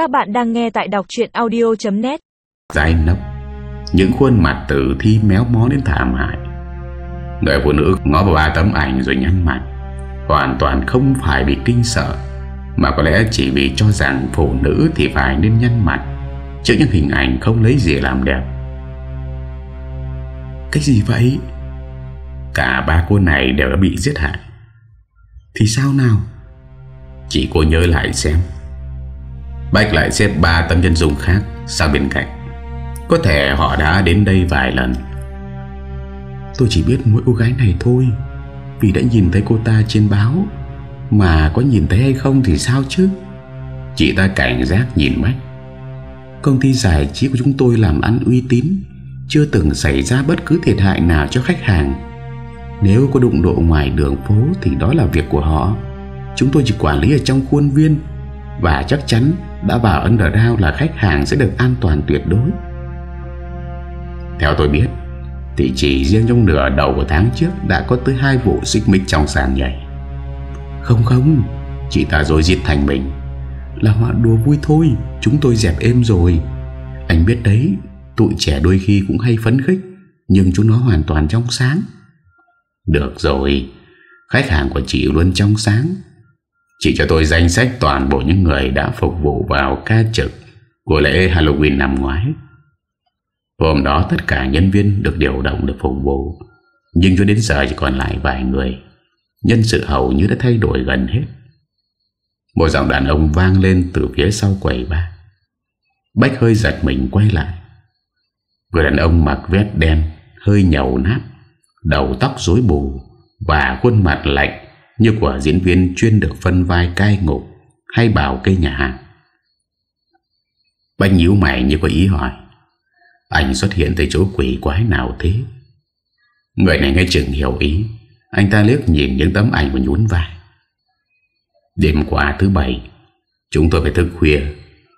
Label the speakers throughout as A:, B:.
A: Các bạn đang nghe tại đọc chuyện audio.net
B: Dài nấp Những khuôn mặt tử thi méo mó đến thảm hại. Người phụ nữ ngó vào ba tấm ảnh rồi nhăn mặt. Hoàn toàn không phải bị kinh sợ, Mà có lẽ chỉ vì cho rằng phụ nữ thì phải nên nhăn mặt, Trước những hình ảnh không lấy gì làm đẹp. Cái gì vậy? Cả ba cô này đều đã bị giết hại. Thì sao nào? Chỉ cô nhớ lại xem. Bách lại xếp ba tấm chân dung khác sang bên cạnh. Có thể họ đã đến đây vài lần. Tôi chỉ biết mỗi cô gái này thôi, Vì đã nhìn thấy cô ta trên báo. Mà có nhìn thấy hay không thì sao chứ? Chị ta cảnh giác nhìn Bách. Công ty giải trí của chúng tôi làm ăn uy tín, Chưa từng xảy ra bất cứ thiệt hại nào cho khách hàng. Nếu có đụng độ ngoài đường phố Thì đó là việc của họ. Chúng tôi chỉ quản lý ở trong khuôn viên Và chắc chắn đã vào Underground là khách hàng sẽ được an toàn tuyệt đối. Theo tôi biết Thì chỉ riêng trong nửa đầu của tháng trước Đã có tới hai vụ xích mích trong sàn nhảy. Không không, Chị ta rồi diệt thành mình. Là họa đùa vui thôi, Chúng tôi dẹp êm rồi. Anh biết đấy, Tụi trẻ đôi khi cũng hay phấn khích, Nhưng chúng nó hoàn toàn trong sáng. Được rồi, Khách hàng của chị luôn trong sáng chỉ cho tôi danh sách toàn bộ những người đã phục vụ vào ca trực của lễ Halloween năm ngoái. Hôm đó tất cả nhân viên được điều động được phục vụ, nhưng cho đến giờ chỉ còn lại vài người. Nhân sự hầu như đã thay đổi gần hết. Một giọng đàn ông vang lên từ phía sau quầy ba. Bách hơi giật mình quay lại. Người đàn ông mặc vest đen, hơi nhầu nát, đầu tóc rối bù và khuôn mặt lạnh như của diễn viên chuyên được phân vai cai ngục hay bảo cây nhà hàng. Bách nhíu mày như có ý hỏi Anh xuất hiện tại chỗ quỷ quái nào thế? Người này ngay chừng hiểu ý, Anh ta liếc nhìn những tấm ảnh và nhún vai. Đêm qua thứ bảy, Chúng tôi phải thức khuya.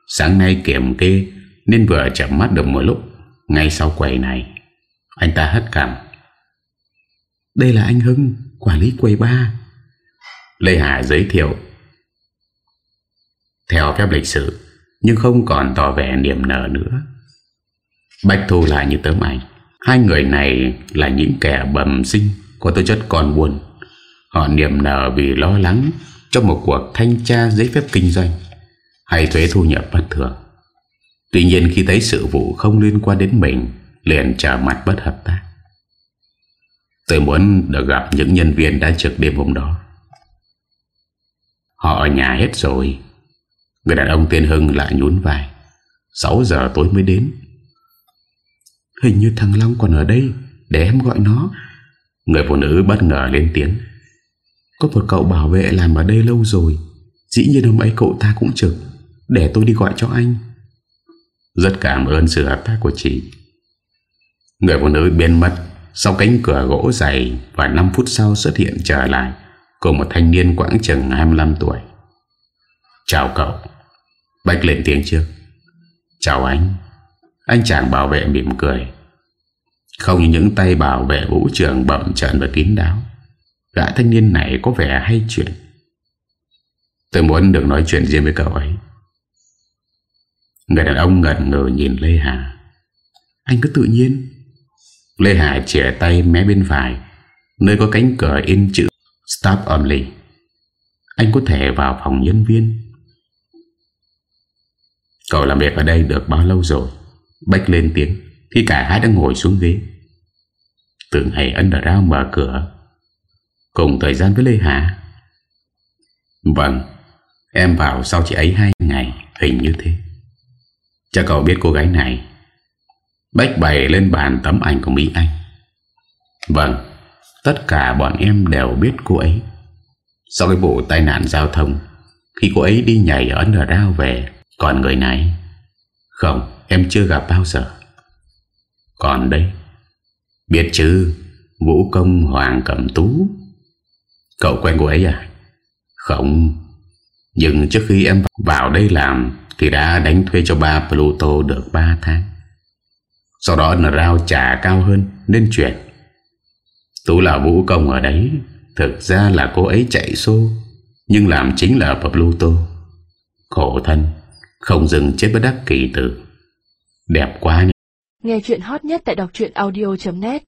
B: Sáng nay kiểm kê Nên vừa chậm mắt được một lúc. Ngay sau quầy này, Anh ta hất cảm. Đây là anh Hưng, Quản lý quầy ba. Lê Hải giới thiệu. Theo phép lịch sử, Nhưng không còn tỏ vẻ niềm nở nữa. Bách thu lại như tấm ảnh. Hai người này là những kẻ bầm sinh Có tư chất còn buồn. Họ niềm nở vì lo lắng cho một cuộc thanh tra giấy phép kinh doanh Hay thuế thu nhập bất thường. Tuy nhiên khi thấy sự vụ không liên quan đến mình, Liền trở mặt bất hợp tác. Tôi muốn được gặp những nhân viên đã trực đêm hôm đó. Họ ở nhà hết rồi. Người đàn ông tên Hưng lại nhún vai. 6 giờ tối mới đến. Hình như thằng Long còn ở đây, Để em gọi nó. Người phụ nữ bất ngờ lên tiếng. Có một cậu bảo vệ làm ở đây lâu rồi. Dĩ nhiên hôm ấy cậu ta cũng trực. Để tôi đi gọi cho anh. Rất cảm ơn sự hợp tác của chị. Người phụ nữ biến mất, Sau cánh cửa gỗ dày Và 5 phút sau xuất hiện trở lại. Cùng một thanh niên quãng chừng 25 tuổi. Chào cậu, Bách lên tiếng trước. Chào anh. Anh chàng bảo vệ mỉm cười. Không như những tay bảo vệ vũ trường bậm trận và kín đáo, Gã thanh niên này có vẻ hay chuyện. Tôi muốn được nói chuyện riêng với cậu ấy. Người đàn ông ngẩn ngờ nhìn Lê Hà. Anh cứ tự nhiên. Lê Hà chỉa tay mé bên phải, Nơi có cánh cửa in chữ Stop only Anh có thể vào phòng nhân viên. Cậu làm việc ở đây được bao lâu rồi? Bách lên tiếng, Khi cả hai đã ngồi xuống ghế. Tưởng hãy underground ra mở cửa. Cùng thời gian với Lê Hà. Vâng Em vào sau chị ấy hai ngày, Hình như thế. Chắc cậu biết cô gái này. Bách bày lên bàn tấm ảnh của Mỹ Anh. Vâng Tất cả bọn em đều biết cô ấy. Sau cái vụ tai nạn giao thông, Khi cô ấy đi nhảy ở nở đao về, Còn người này? Không, em chưa gặp bao giờ. Còn đây Biết chứ, Vũ công Hoàng Cẩm Tú. Cậu quen cô ấy à? Không, Nhưng trước khi em vào đây làm Thì đã đánh thuê cho ba Pluto được 3 tháng. Sau đó nở trả cao hơn, Nên chuyển. Tú là vũ công ở đấy, Thực ra là cô ấy chạy xô, Nhưng làm chính là Pluto Khổ thân, Không dừng chết bất đắc kỳ tử. Đẹp quá nhỉ.
C: Nghe chuyện hot nhất tại đọc audio.net